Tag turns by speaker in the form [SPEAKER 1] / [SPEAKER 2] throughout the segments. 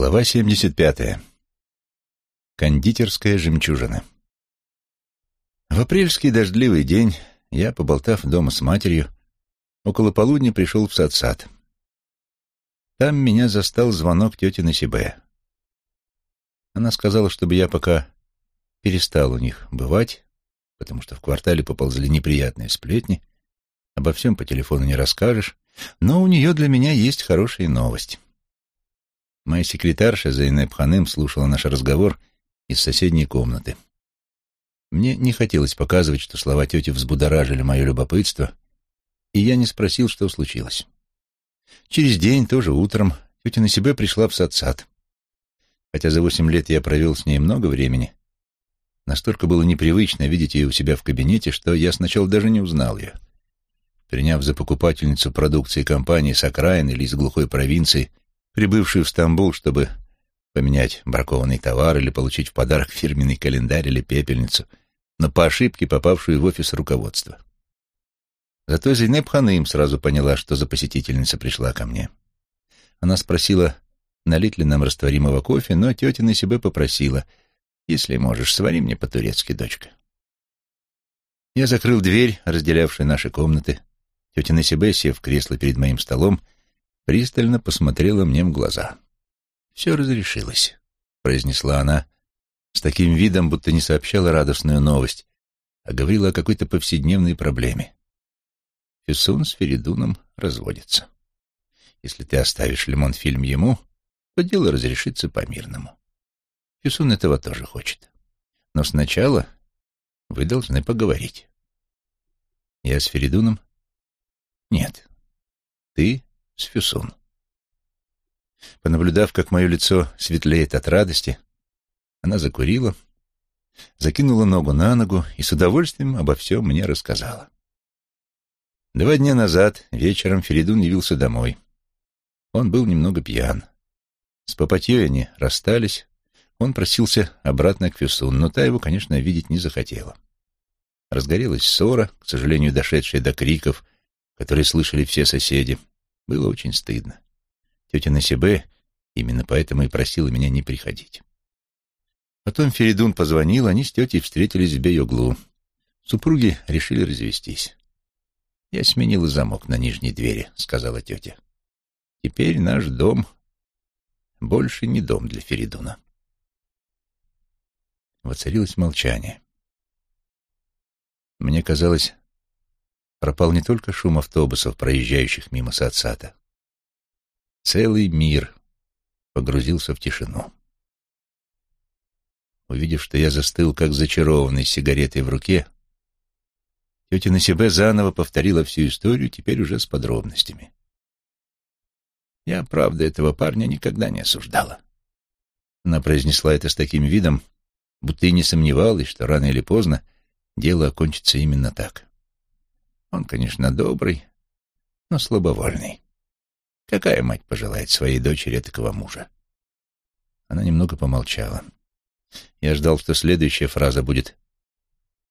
[SPEAKER 1] Глава 75. Кондитерская жемчужина. В апрельский дождливый день я, поболтав дома с матерью, около полудня пришел в сад-сад. Там меня застал звонок тети Насибе. Она сказала, чтобы я пока перестал у них бывать, потому что в квартале поползли неприятные сплетни, обо всем по телефону не расскажешь, но у нее для меня есть хорошая новость. Моя секретарша Зайнеп Ханым слушала наш разговор из соседней комнаты. Мне не хотелось показывать, что слова тети взбудоражили мое любопытство, и я не спросил, что случилось. Через день, тоже утром, тетя на себе пришла в сад-сад. Хотя за восемь лет я провел с ней много времени, настолько было непривычно видеть ее у себя в кабинете, что я сначала даже не узнал ее. Приняв за покупательницу продукции компании с окраин или из глухой провинции, прибывшую в Стамбул, чтобы поменять бракованный товар или получить в подарок фирменный календарь или пепельницу, но по ошибке попавшую в офис руководства. Зато Зейнеп Ханым сразу поняла, что за посетительница пришла ко мне. Она спросила, налить ли нам растворимого кофе, но тетя на себе попросила, если можешь, свари мне по-турецки, дочка. Я закрыл дверь, разделявшую наши комнаты. Тетя Насибе, сев в кресло перед моим столом, пристально посмотрела мне в глаза. «Все разрешилось», — произнесла она с таким видом, будто не сообщала радостную новость, а говорила о какой-то повседневной проблеме. Фюсун с Феридуном разводятся. Если ты оставишь Лимон-фильм ему, то дело разрешится по-мирному. Фюсун этого тоже хочет. Но сначала вы должны поговорить. Я с Феридуном? Нет. Ты с Фюсун. Понаблюдав, как мое лицо светлеет от радости, она закурила, закинула ногу на ногу и с удовольствием обо всем мне рассказала. Два дня назад вечером Феридун явился домой. Он был немного пьян. С Папатьей они расстались. Он просился обратно к Фюсун, но та его, конечно, видеть не захотела. Разгорелась ссора, к сожалению, дошедшая до криков, которые слышали все соседи. Было очень стыдно. Тетя Насибе именно поэтому и просила меня не приходить. Потом Феридун позвонил, они с тетей встретились в Бейоглу. Супруги решили развестись. «Я сменила замок на нижней двери», — сказала тетя. «Теперь наш дом больше не дом для Феридуна». Воцарилось молчание. Мне казалось, пропал не только шум автобусов, проезжающих мимо Сацата. Целый мир погрузился в тишину. Увидев, что я застыл, как зачарованный, сигаретой в руке, тетя Насибе заново повторила всю историю, теперь уже с подробностями. Я, правда, этого парня никогда не осуждала. Она произнесла это с таким видом, будто и не сомневалась, что рано или поздно дело окончится именно так. Он, конечно, добрый, но слабовольный. Какая мать пожелает своей дочери такого мужа? Она немного помолчала. Я ждал, что следующая фраза будет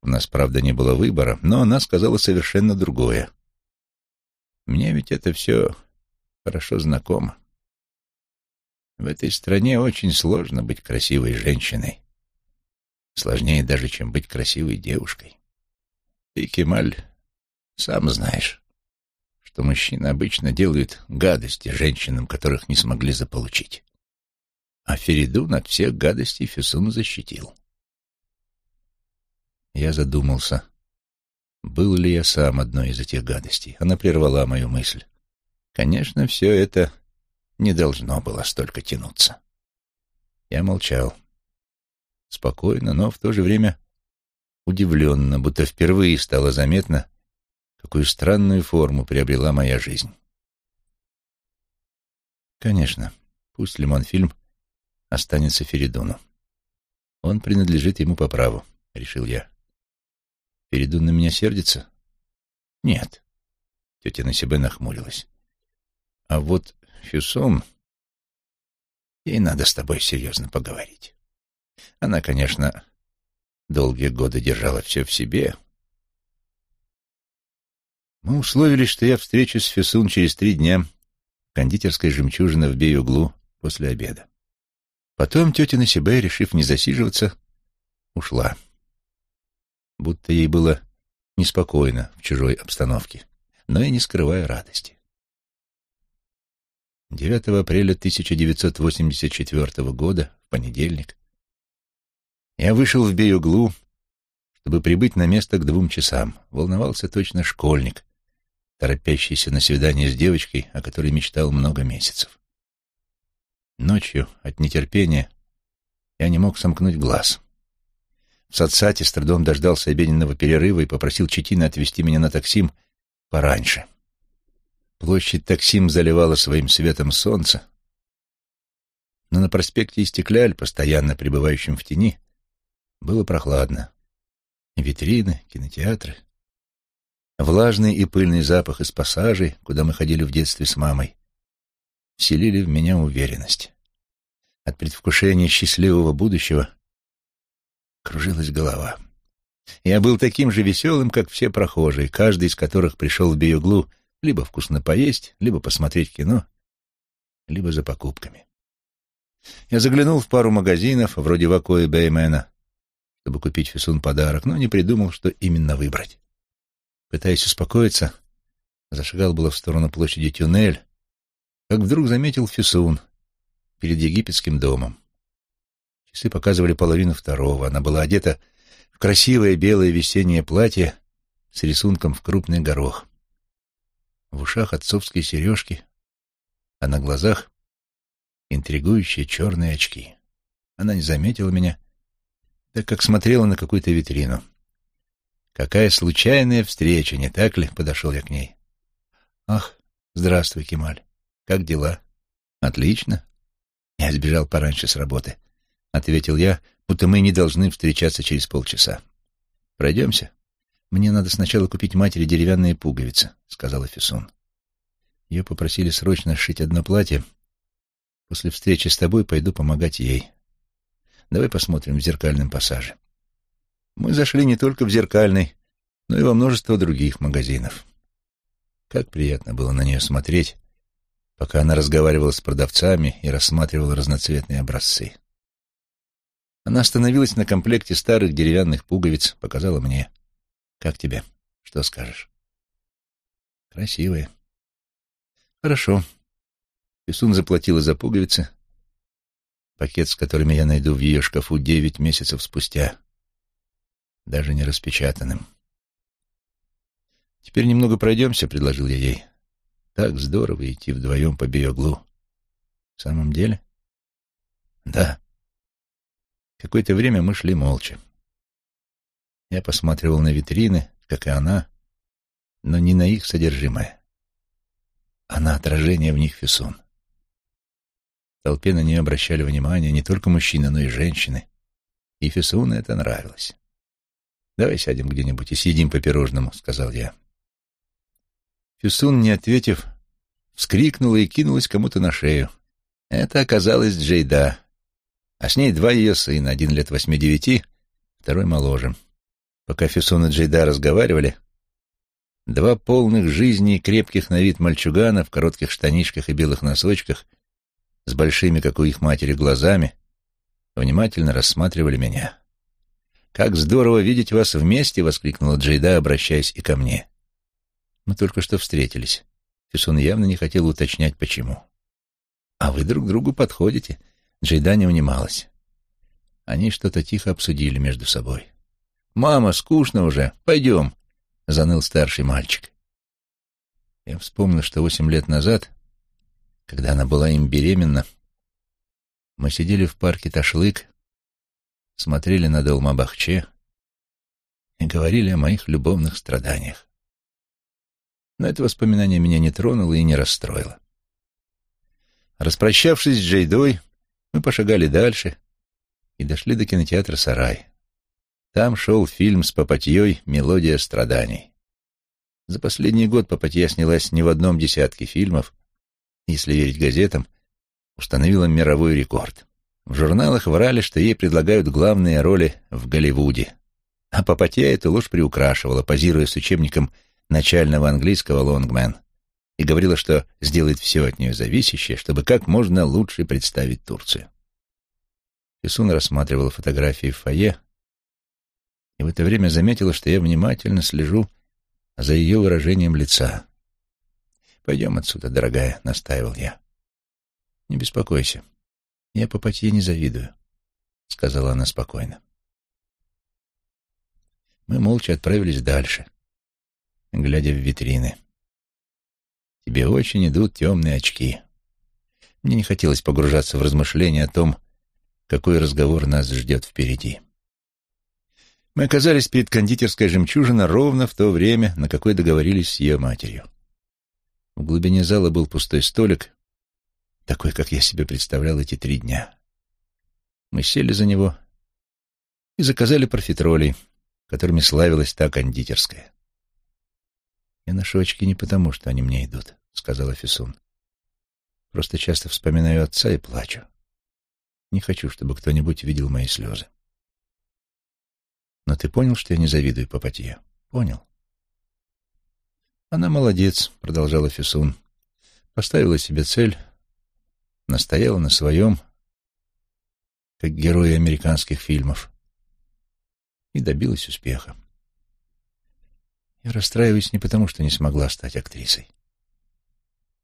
[SPEAKER 1] «У нас, правда, не было выбора», но она сказала совершенно другое. «Мне ведь это все хорошо знакомо. В этой стране очень сложно быть красивой женщиной. Сложнее даже, чем быть красивой девушкой. Ты, Кемаль, сам знаешь, что мужчины обычно делают гадости женщинам, которых не смогли заполучить. А Феридун от всех гадостей Фесун защитил. Я задумался, был ли я сам одной из этих гадостей. Она прервала мою мысль. Конечно, все это не должно было столько тянуться. Я молчал. Спокойно, но в то же время удивленно, будто впервые стало заметно, какую странную форму приобрела моя жизнь. Конечно, пусть Лимонфильм останется Феридуну. Он принадлежит ему по праву, решил я. Феридун на меня сердится? Нет. Тетя на себе нахмурилась. А вот Фюсон... Ей надо с тобой серьезно поговорить. Она, конечно, долгие годы держала все в себе, мы условились, что я встречусь с Фесун через три дня в кондитерской жемчужина в Бей-Углу после обеда. Потом тетя Насибе, решив не засиживаться, ушла. Будто ей было неспокойно в чужой обстановке, но и не скрывая радости. 9 апреля 1984 года, в понедельник, я вышел в Беюглу, чтобы прибыть на место к двум часам. Волновался точно школьник, торопящийся на свидание с девочкой, о которой мечтал много месяцев. Ночью от нетерпения я не мог сомкнуть глаз. В Сатсате с трудом дождался обеденного перерыва и попросил Четина отвезти меня на таксим пораньше. Площадь таксим заливала своим светом солнце, но на проспекте Истекляль, постоянно пребывающем в тени, было прохладно. Витрины, кинотеатры, влажный и пыльный запах из пассажей, куда мы ходили в детстве с мамой, вселили в меня уверенность. От предвкушения счастливого будущего кружилась голова. Я был таким же веселым, как все прохожие, каждый из которых пришел в Биоглу либо вкусно поесть, либо посмотреть кино, либо за покупками. Я заглянул в пару магазинов, вроде Вако и Беймена, чтобы купить Фисун подарок, но не придумал, что именно выбрать. Пытаясь успокоиться, зашагал было в сторону площади Тюнель, как вдруг заметил Фисун перед египетским домом. Часы показывали половину второго. Она была одета в красивое белое весеннее платье с рисунком в крупный горох. В ушах отцовские сережки, а на глазах интригующие черные очки. Она не заметила меня, так как смотрела на какую-то витрину. Какая случайная встреча, не так ли? Подошел я к ней. Ах, здравствуй, Кемаль. Как дела? Отлично. Я сбежал пораньше с работы. Ответил я, будто мы не должны встречаться через полчаса. Пройдемся? Мне надо сначала купить матери деревянные пуговицы, сказала Фисун. Ее попросили срочно сшить одно платье. После встречи с тобой пойду помогать ей. Давай посмотрим в зеркальном пассаже. Мы зашли не только в зеркальный, но и во множество других магазинов. Как приятно было на нее смотреть, пока она разговаривала с продавцами и рассматривала разноцветные образцы. Она остановилась на комплекте старых деревянных пуговиц, показала мне. «Как тебе? Что скажешь?» «Красивые». «Хорошо». Писун заплатила за пуговицы, пакет с которыми я найду в ее шкафу девять месяцев спустя даже не распечатанным. «Теперь немного пройдемся», — предложил я ей. «Так здорово идти вдвоем по биоглу». «В самом деле?» «Да». Какое-то время мы шли молча. Я посматривал на витрины, как и она, но не на их содержимое, а на отражение в них фисун. В толпе на нее обращали внимание не только мужчины, но и женщины, и Фисуну это нравилось. «Давай сядем где-нибудь и съедим по пирожному», — сказал я. Фюсун, не ответив, вскрикнула и кинулась кому-то на шею. Это оказалась Джейда, а с ней два ее сына, один лет восьми-девяти, второй моложе. Пока Фюсун и Джейда разговаривали, два полных жизни и крепких на вид мальчугана в коротких штанишках и белых носочках с большими, как у их матери, глазами внимательно рассматривали меня. «Как здорово видеть вас вместе!» — воскликнула Джейда, обращаясь и ко мне. «Мы только что встретились». Фисун явно не хотел уточнять, почему. «А вы друг другу подходите?» Джейда не унималась. Они что-то тихо обсудили между собой. «Мама, скучно уже. Пойдем», — заныл старший мальчик. Я вспомнил, что восемь лет назад, когда она была им беременна, мы сидели в парке Ташлык смотрели на Долмабахче и говорили о моих любовных страданиях. Но это воспоминание меня не тронуло и не расстроило. Распрощавшись с Джейдой, мы пошагали дальше и дошли до кинотеатра «Сарай». Там шел фильм с Попатьей «Мелодия страданий». За последний год Попатья снялась не в одном десятке фильмов, если верить газетам, установила мировой рекорд. В журналах врали, что ей предлагают главные роли в Голливуде. А Попотья эту ложь приукрашивала, позируя с учебником начального английского «Лонгмен», и говорила, что сделает все от нее зависящее, чтобы как можно лучше представить Турцию. Фисун рассматривала фотографии в фойе и в это время заметила, что я внимательно слежу за ее выражением лица. «Пойдем отсюда, дорогая», — настаивал я. «Не беспокойся, я по Папатье не завидую», — сказала она спокойно. Мы молча отправились дальше, глядя в витрины. «Тебе очень идут темные очки». Мне не хотелось погружаться в размышления о том, какой разговор нас ждет впереди. Мы оказались перед кондитерской «Жемчужина» ровно в то время, на какое договорились с ее матерью. В глубине зала был пустой столик, такой, как я себе представлял эти три дня. Мы сели за него и заказали профитролей, которыми славилась та кондитерская. «Я ношу очки не потому, что они мне идут», — сказала Фисун. «Просто часто вспоминаю отца и плачу. Не хочу, чтобы кто-нибудь видел мои слезы. Но ты понял, что я не завидую Папатье? Понял. Она молодец, продолжала Фисун. Поставила себе цель, настояла на своем, как герои американских фильмов, и добилась успеха. Я расстраиваюсь не потому, что не смогла стать актрисой,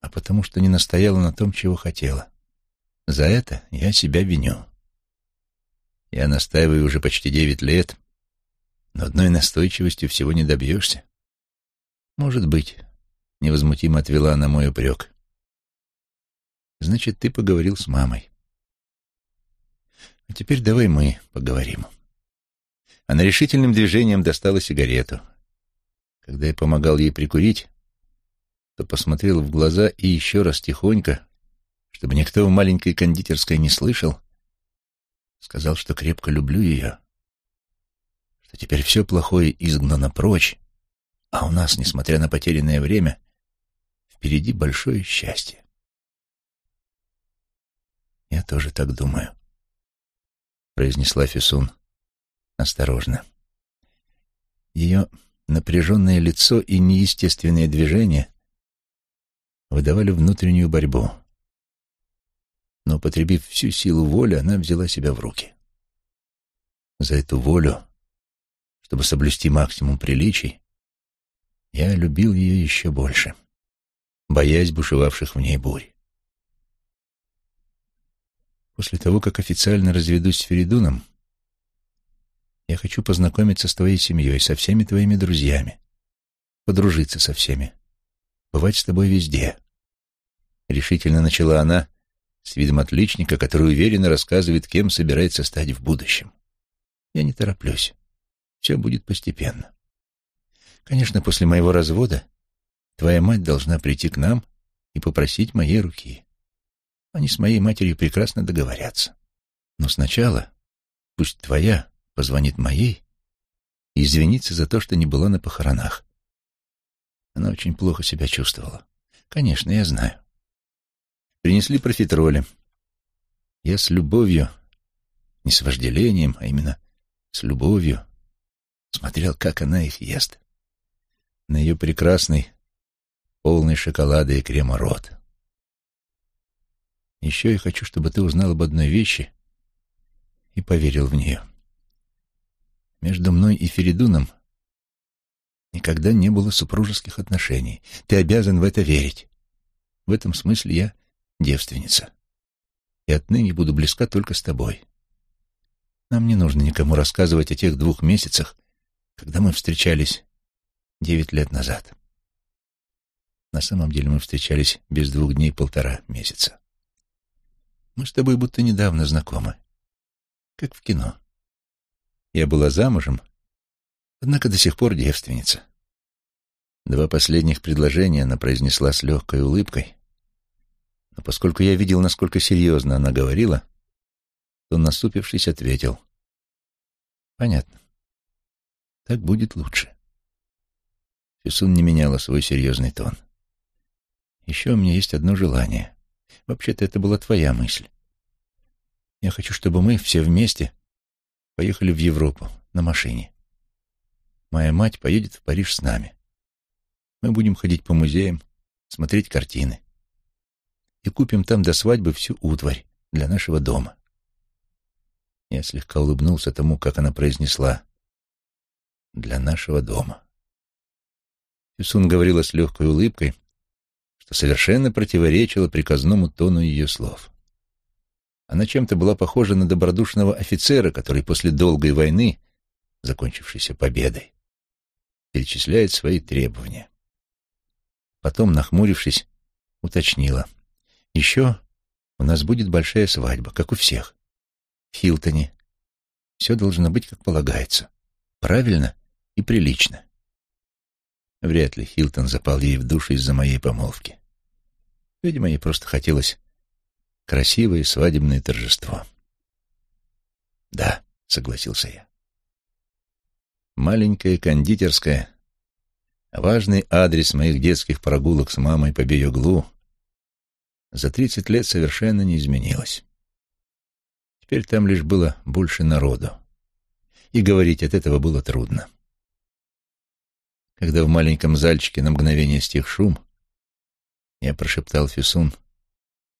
[SPEAKER 1] а потому, что не настояла на том, чего хотела. За это я себя виню. Я настаиваю уже почти девять лет, но одной настойчивостью всего не добьешься. Может быть, невозмутимо отвела она мой упрек. Значит, ты поговорил с мамой. А теперь давай мы поговорим. Она решительным движением достала сигарету. Когда я помогал ей прикурить, то посмотрел в глаза и еще раз тихонько, чтобы никто в маленькой кондитерской не слышал, сказал, что крепко люблю ее, что теперь все плохое изгнано прочь, а у нас, несмотря на потерянное время, впереди большое счастье. «Я тоже так думаю», — произнесла Фисун осторожно. Ее напряженное лицо и неестественные движения выдавали внутреннюю борьбу — но, потребив всю силу воли, она взяла себя в руки. За эту волю, чтобы соблюсти максимум приличий, я любил ее еще больше, боясь бушевавших в ней бурь. После того, как официально разведусь с Феридуном, я хочу познакомиться с твоей семьей, со всеми твоими друзьями, подружиться со всеми, бывать с тобой везде. Решительно начала она, с видом отличника, который уверенно рассказывает, кем собирается стать в будущем. Я не тороплюсь. Все будет постепенно. Конечно, после моего развода твоя мать должна прийти к нам и попросить моей руки. Они с моей матерью прекрасно договорятся. Но сначала пусть твоя позвонит моей и извинится за то, что не была на похоронах. Она очень плохо себя чувствовала. Конечно, я знаю. Принесли профитроли. Я с любовью, не с вожделением, а именно с любовью, смотрел, как она их ест. На ее прекрасный, полный шоколада и крема рот. Еще я хочу, чтобы ты узнал об одной вещи и поверил в нее. Между мной и Феридуном никогда не было супружеских отношений. Ты обязан в это верить. В этом смысле я девственница. И отныне буду близка только с тобой. Нам не нужно никому рассказывать о тех двух месяцах, когда мы встречались девять лет назад. На самом деле мы встречались без двух дней полтора месяца. Мы с тобой будто недавно знакомы, как в кино. Я была замужем, однако до сих пор девственница. Два последних предложения она произнесла с легкой улыбкой, но поскольку я видел, насколько серьезно она говорила, то, насупившись, ответил. «Понятно. Так будет лучше». Фисун не меняла свой серьезный тон. «Еще у меня есть одно желание. Вообще-то это была твоя мысль. Я хочу, чтобы мы все вместе поехали в Европу на машине. Моя мать поедет в Париж с нами. Мы будем ходить по музеям, смотреть картины и купим там до свадьбы всю утварь для нашего дома. Я слегка улыбнулся тому, как она произнесла «для нашего дома». Фюсун говорила с легкой улыбкой, что совершенно противоречило приказному тону ее слов. Она чем-то была похожа на добродушного офицера, который после долгой войны, закончившейся победой, перечисляет свои требования. Потом, нахмурившись, уточнила. «Еще у нас будет большая свадьба, как у всех. В Хилтоне. Все должно быть, как полагается. Правильно и прилично». Вряд ли Хилтон запал ей в душу из-за моей помолвки. Видимо, ей просто хотелось красивое свадебное торжество. «Да», — согласился я. Маленькая кондитерская, важный адрес моих детских прогулок с мамой по Беюглу, за тридцать лет совершенно не изменилась. Теперь там лишь было больше народу, и говорить от этого было трудно. Когда в маленьком зальчике на мгновение стих шум, я прошептал Фисун,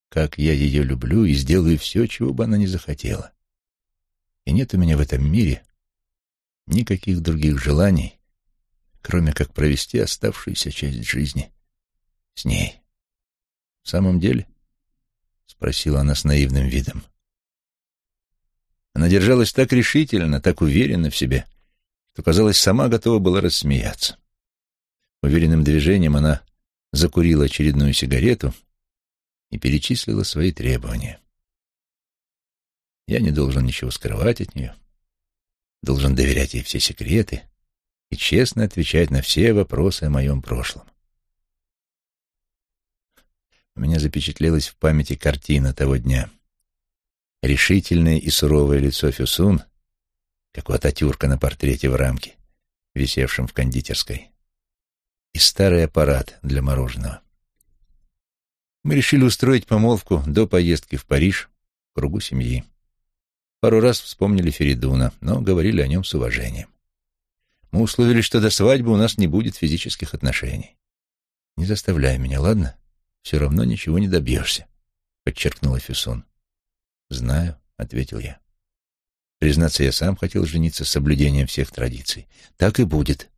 [SPEAKER 1] как я ее люблю и сделаю все, чего бы она ни захотела. И нет у меня в этом мире никаких других желаний, кроме как провести оставшуюся часть жизни с ней. «В самом деле?» — спросила она с наивным видом. Она держалась так решительно, так уверенно в себе, что, казалось, сама готова была рассмеяться. Уверенным движением она закурила очередную сигарету и перечислила свои требования. Я не должен ничего скрывать от нее, должен доверять ей все секреты и честно отвечать на все вопросы о моем прошлом. У меня запечатлелась в памяти картина того дня. Решительное и суровое лицо Фюсун, как у Ататюрка на портрете в рамке, висевшем в кондитерской, и старый аппарат для мороженого. Мы решили устроить помолвку до поездки в Париж в кругу семьи. Пару раз вспомнили Феридуна, но говорили о нем с уважением. Мы условили, что до свадьбы у нас не будет физических отношений. «Не заставляй меня, ладно? Все равно ничего не добьешься», — подчеркнула Фюсон. «Знаю», — ответил я. Признаться, я сам хотел жениться с соблюдением всех традиций. «Так и будет».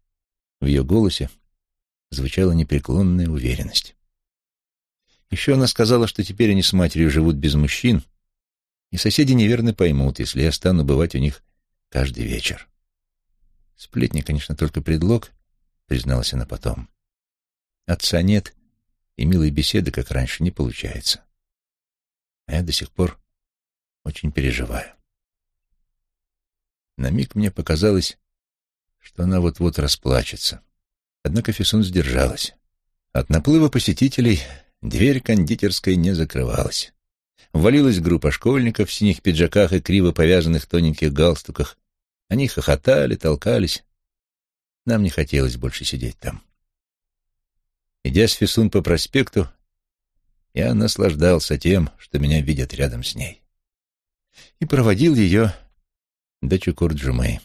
[SPEAKER 1] В ее голосе звучала непреклонная уверенность. Еще она сказала, что теперь они с матерью живут без мужчин, и соседи неверно поймут, если я стану бывать у них каждый вечер. Сплетни, конечно, только предлог, призналась она потом. Отца нет, и милой беседы, как раньше, не получается. А я до сих пор очень переживаю. На миг мне показалось, что она вот-вот расплачется. Однако Фисун сдержалась. От наплыва посетителей дверь кондитерской не закрывалась. Ввалилась группа школьников в синих пиджаках и криво повязанных тоненьких галстуках. Они хохотали, толкались. Нам не хотелось больше сидеть там. Идя с Фисун по проспекту, я наслаждался тем, что меня видят рядом с ней. И проводил ее до Чукурджумы.